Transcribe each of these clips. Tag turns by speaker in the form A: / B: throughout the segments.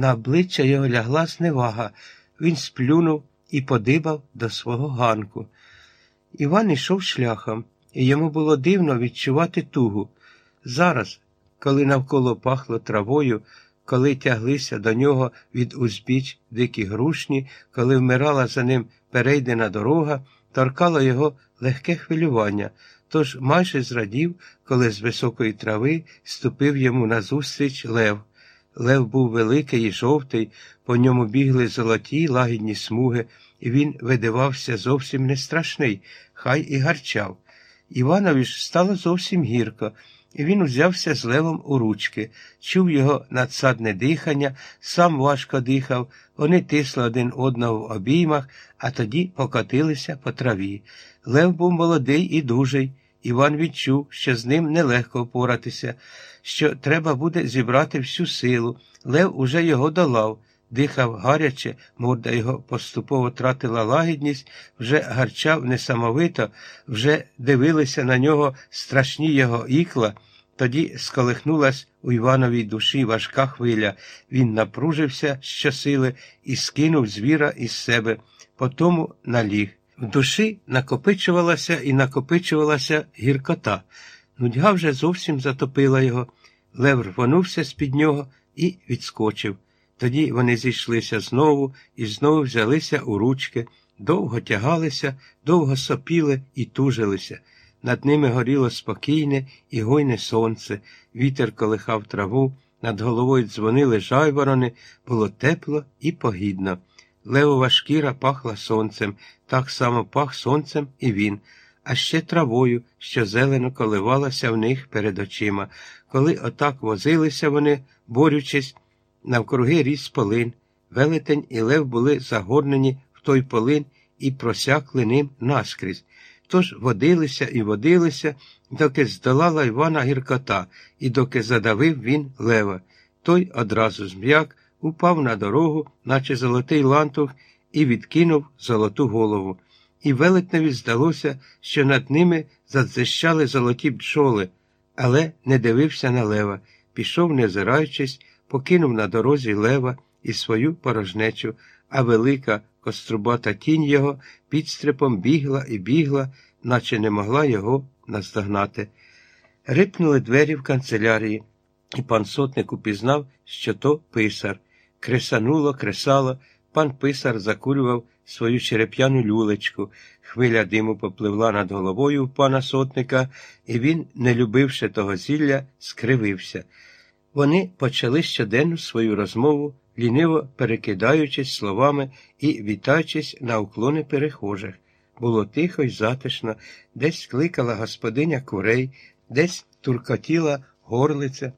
A: На обличчя його лягла зневага. Він сплюнув і подибав до свого ганку. Іван ішов шляхом, і йому було дивно відчувати тугу. Зараз, коли навколо пахло травою, коли тяглися до нього від узбіч дикі грушні, коли вмирала за ним перейдена дорога, торкало його легке хвилювання, тож майже зрадів, коли з високої трави ступив йому назустріч лев. Лев був великий і жовтий, по ньому бігли золоті лагідні смуги, і він видавався зовсім не страшний, хай і гарчав. Іванові ж стало зовсім гірко, і він узявся з левом у ручки, чув його надсадне дихання, сам важко дихав, вони тисли один одного в обіймах, а тоді покотилися по траві. Лев був молодий і дужий. Іван відчув, що з ним нелегко впоратися, що треба буде зібрати всю силу. Лев уже його долав, дихав гаряче, морда його поступово тратила лагідність, вже гарчав несамовито, вже дивилися на нього страшні його ікла. Тоді сколихнулась у Івановій душі важка хвиля. Він напружився щосили і скинув звіра із себе, потому наліг. В душі накопичувалася і накопичувалася гіркота. Нудьга вже зовсім затопила його. Лев рвонувся з-під нього і відскочив. Тоді вони зійшлися знову і знову взялися у ручки, довго тягалися, довго сопіли і тужилися. Над ними горіло спокійне і гойне сонце, вітер колихав траву, над головою дзвонили жайворони, було тепло і погідно. Левова шкіра пахла сонцем, так само пах сонцем і він, а ще травою, що зелено коливалася в них перед очима. Коли отак возилися вони, борючись, навкруги ріс полин. Велетень і лев були загорнені в той полин і просякли ним наскрізь. Тож водилися і водилися, доки здолала Івана гіркота, і доки задавив він лева. Той одразу зм'як, упав на дорогу, наче золотий лантух, і відкинув золоту голову. І велетневі здалося, що над ними задзищали золоті бджоли, але не дивився на лева, пішов, не зираючись, покинув на дорозі лева і свою порожнечу, а велика кострубата тінь його підстрипом бігла і бігла, наче не могла його наздогнати. Рипнули двері в канцелярії, і пан сотник упізнав, що то писар. Кресануло, кресало, пан писар закурював свою череп'яну люлечку. Хвиля диму попливла над головою пана сотника, і він, не любивши того зілля, скривився. Вони почали щоденну свою розмову, ліниво перекидаючись словами і вітаючись на уклони перехожих. Було тихо й затишно, десь кликала господиня курей, десь туркотіла горлиця,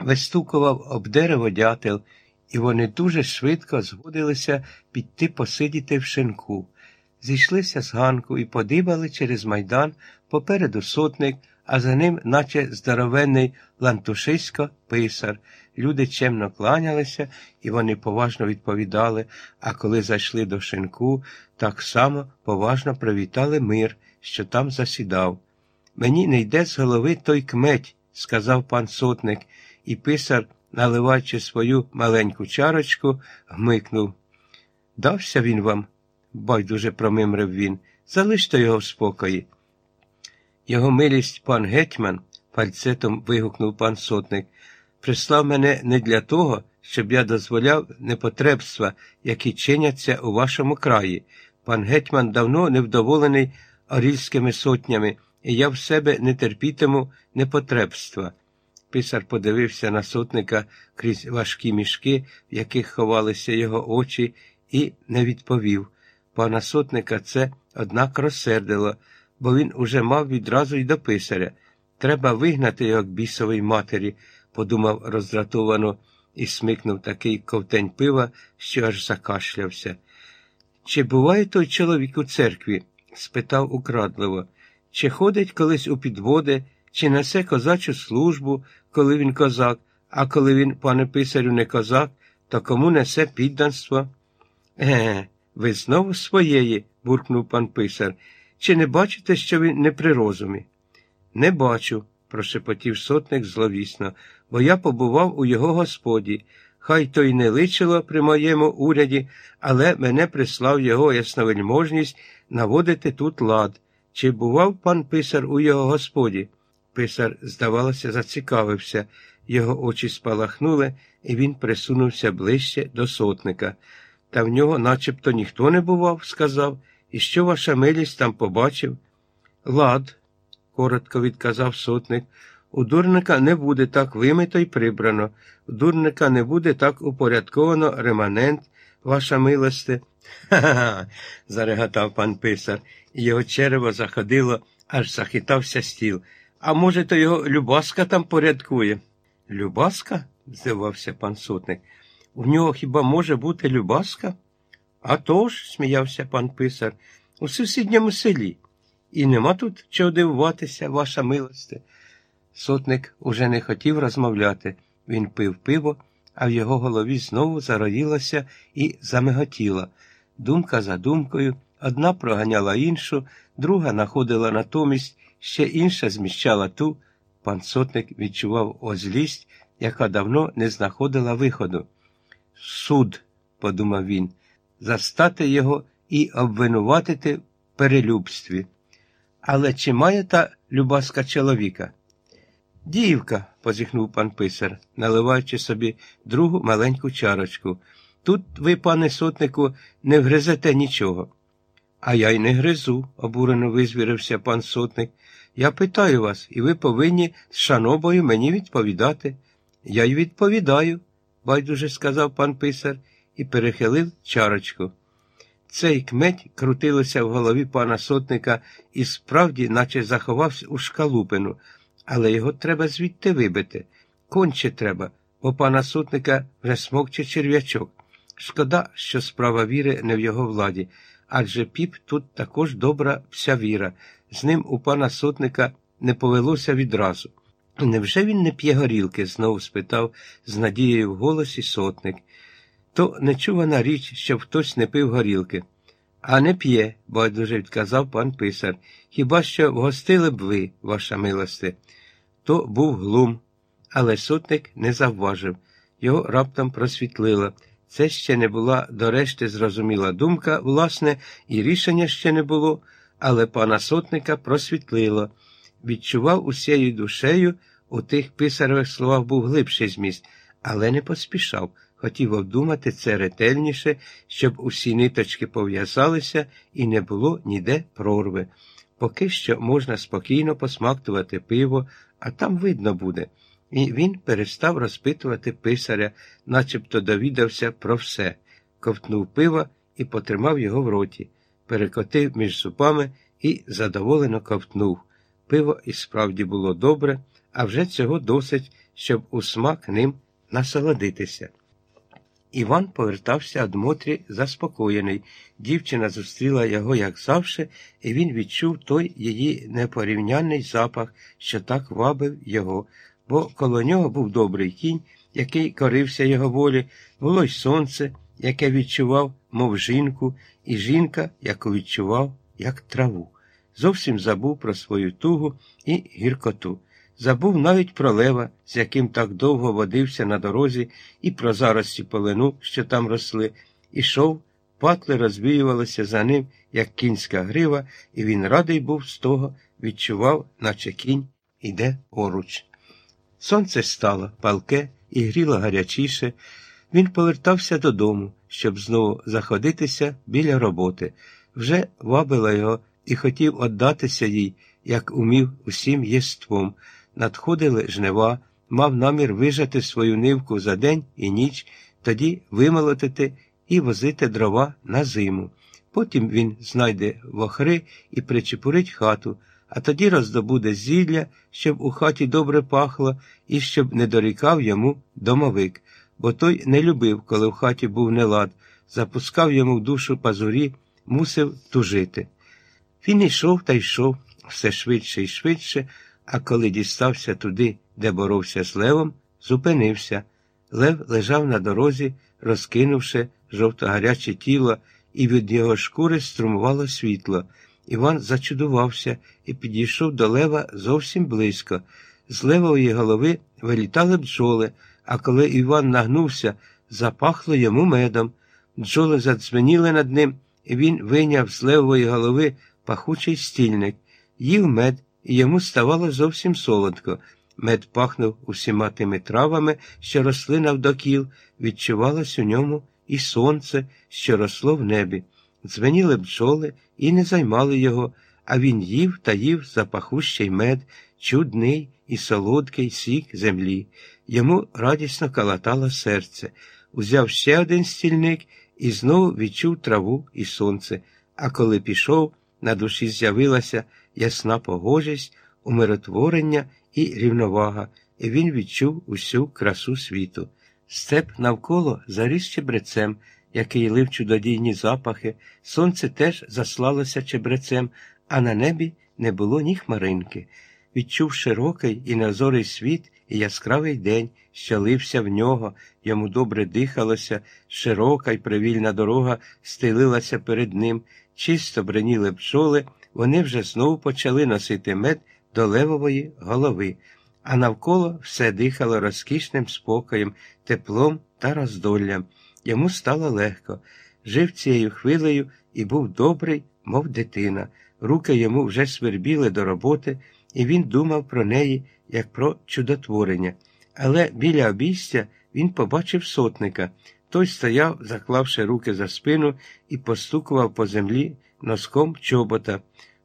A: вистукував об дерево дятел, і вони дуже швидко згодилися піти посидіти в шинку. Зійшлися з ганку і подибали через майдан попереду сотник, а за ним, наче здоровенний лантушисько, писар. Люди чемно кланялися, і вони поважно відповідали, а коли зайшли до шинку, так само поважно привітали мир, що там засідав. Мені не йде з голови той кметь, сказав пан сотник, і писар, наливаючи свою маленьку чарочку, гмикнув. Дався він вам, байдуже промимрив він, залиште його в спокої. Його милість пан гетьман, фальцетом вигукнув пан сотник, прислав мене не для того, щоб я дозволяв непотребства, які чиняться у вашому краї. Пан гетьман давно невдоволений орільськими сотнями, і я в себе не терпітиму непотребства. Писар подивився на сотника крізь важкі мішки, в яких ховалися його очі, і не відповів. Пана сотника це, однак, розсердило, бо він уже мав відразу й до писаря. Треба вигнати його к бісовій матері, подумав роздратовано і смикнув такий ковтень пива, що аж закашлявся. Чи буває той чоловік у церкві? спитав украдливо. Чи ходить колись у підводи, чи несе козачу службу, коли він козак, а коли він, пане писарю, не козак, то кому несе підданство? Ге, ви знову своєї, буркнув пан писар. Чи не бачите, що він не при розумі? Не бачу, прошепотів сотник зловісно, бо я побував у його господі. Хай то й не личило при моєму уряді, але мене прислав його ясновельможність наводити тут лад. Чи бував пан писар у його господі? Писар, здавалося, зацікавився, його очі спалахнули, і він присунувся ближче до сотника. Та в нього начебто ніхто не бував, сказав, і що ваша милість там побачив? Лад, коротко відказав сотник. У дурника не буде так вимито й прибрано, у дурника не буде так упорядковано реманент, ваша милосте. Ха-ха, зареготав пан писар, і його черево заходило, аж захитався стіл. А може, то його Любаска там порядкує? Любаска? здивався пан сотник. У нього хіба може бути Любаска? «А тож», – сміявся пан писар, у сусідньому селі. І нема тут чого дивуватися, ваша милосте. Сотник уже не хотів розмовляти. Він пив пиво, а в його голові знову зароїлася і замиготіла. Думка за думкою, одна проганяла іншу, друга находила натомість, ще інша зміщала ту. Пан сотник відчував озлість, яка давно не знаходила виходу. Суд, подумав він, застати його і обвинуватити в перелюбстві. Але чи має та любаска чоловіка? Дівка, позіхнув пан писар, наливаючи собі другу маленьку чарочку. Тут ви, пане сотнику, не вгризете нічого. А я й не гризу, обурено визвірився пан сотник. Я питаю вас, і ви повинні з шанобою мені відповідати. Я й відповідаю, байдуже сказав пан писар і перехилив чарочку. Цей кметь крутилося в голові пана сотника і справді, наче заховався у шкалупину, але його треба звідти вибити. Конче треба, бо пана сотника вже смокче черв'ячок. Шкода, що справа віри не в його владі, адже піп тут також добра вся віра. З ним у пана сотника не повелося відразу. Невже він не п'є горілки? знову спитав з надією в голосі сотник. То нечувана річ, щоб хтось не пив горілки. А не п'є, байдуже відказав пан писар. Хіба що вгостили б ви, ваша милосте? То був глум, але сотник не завважив. Його раптом просвітлило. Це ще не була до решти зрозуміла думка, власне, і рішення ще не було, але пана сотника просвітлило. Відчував усією душею, у тих писарових словах був глибший зміст, але не поспішав, хотів обдумати це ретельніше, щоб усі ниточки пов'язалися і не було ніде прорви. Поки що можна спокійно посмактувати пиво, а там видно буде. І він перестав розпитувати писаря, начебто довідався про все, ковтнув пива і потримав його в роті, перекотив між зубами і задоволено ковтнув. Пиво і справді було добре, а вже цього досить, щоб у смак ним насолодитися. Іван повертався од Мотрі заспокоєний. Дівчина зустріла його, як завше, і він відчув той її непорівнянний запах, що так вабив його, бо коло нього був добрий кінь, який корився його волі, було й сонце, яке відчував, мов жінку, і жінка, яку відчував, як траву. Зовсім забув про свою тугу і гіркоту. Забув навіть про лева, з яким так довго водився на дорозі, і про зарості полину, що там росли, ішов, патли розвіювалися за ним, як кінська грива, і він радий був з того, відчував, наче кінь іде поруч. Сонце стало палке і гріло гарячіше. Він повертався додому, щоб знову заходитися біля роботи. Вже вабила його і хотів отдатися їй, як умів усім єством. Надходили жнива, мав намір вижати свою нивку за день і ніч, тоді вимолотити і возити дрова на зиму. Потім він знайде вохри і причепурить хату, а тоді роздобуде зілля, щоб у хаті добре пахло і щоб не дорікав йому домовик, бо той не любив, коли в хаті був нелад, запускав йому в душу пазурі, мусив тужити. Він йшов та йшов все швидше і швидше, а коли дістався туди, де боровся з левом, зупинився. Лев лежав на дорозі, розкинувши жовто-гаряче тіло, і від його шкури струмувало світло. Іван зачудувався і підійшов до лева зовсім близько. З левої голови вилітали бджоли, а коли Іван нагнувся, запахло йому медом. Бджоли задзвеніли над ним, і він вийняв з левої голови пахучий стільник, їв мед, і йому ставало зовсім солодко. Мед пахнув усіма тими травами, що росли навдокіл, відчувалось у ньому і сонце, що росло в небі. Дзвеніли бджоли і не займали його, а він їв та їв запахущий мед, чудний і солодкий сік землі. Йому радісно калатало серце. Узяв ще один стільник і знову відчув траву і сонце. А коли пішов, на душі з'явилася ясна погожість, умиротворення і рівновага, і він відчув усю красу світу. Степ навколо заріс чебрецем, який лив чудодійні запахи, сонце теж заслалося чебрецем, а на небі не було ні хмаринки. Відчув широкий і назорий світ і яскравий день, що лився в нього, йому добре дихалося, широка й привільна дорога стелилася перед ним, чисто бреніли бджоли, вони вже знову почали носити мед до левової голови, а навколо все дихало розкішним спокоєм, теплом та роздоллям. Йому стало легко. Жив цією хвилею і був добрий, мов дитина. Руки йому вже свербіли до роботи, і він думав про неї, як про чудотворення. Але біля обійстя він побачив сотника. Той стояв, заклавши руки за спину, і постукував по землі носком чобота.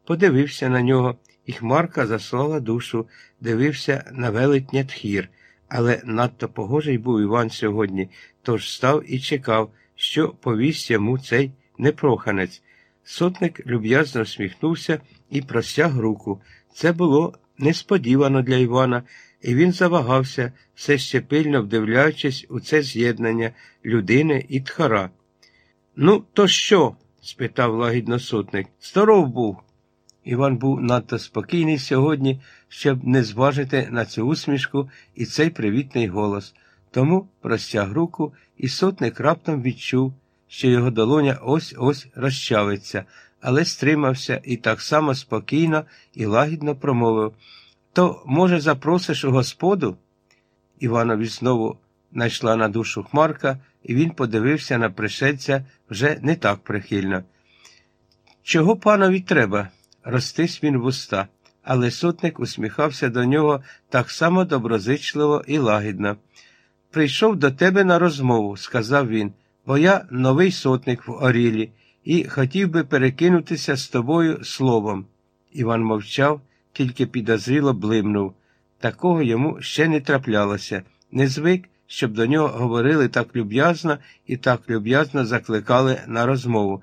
A: Подивився на нього, і Хмарка заслала душу, дивився на велетня тхір. Але надто погожий був Іван сьогодні, тож став і чекав, що повість йому цей непроханець. Сотник люб'язно всміхнувся і простяг руку. Це було несподівано для Івана, і він завагався, все ще пильно вдивляючись у це з'єднання людини і тхара. Ну, то що? спитав лагідно сотник. Здоров був. Іван був надто спокійний сьогодні, щоб не зважити на цю усмішку і цей привітний голос. Тому простяг руку, і сотник раптом відчув, що його долоня ось ось розчавиться, але стримався і так само спокійно і лагідно промовив То, може, запросиш у господу? Іванові знову найшла на душу хмарка, і він подивився на пришельця вже не так прихильно. Чого панові треба? Ростись він в уста, але сотник усміхався до нього так само доброзичливо і лагідно. Прийшов до тебе на розмову, сказав він, бо я новий сотник в Орілі і хотів би перекинутися з тобою словом. Іван мовчав, тільки підозріло блимнув. Такого йому ще не траплялося, не звик, щоб до нього говорили так люб'язно і так люб'язно закликали на розмову.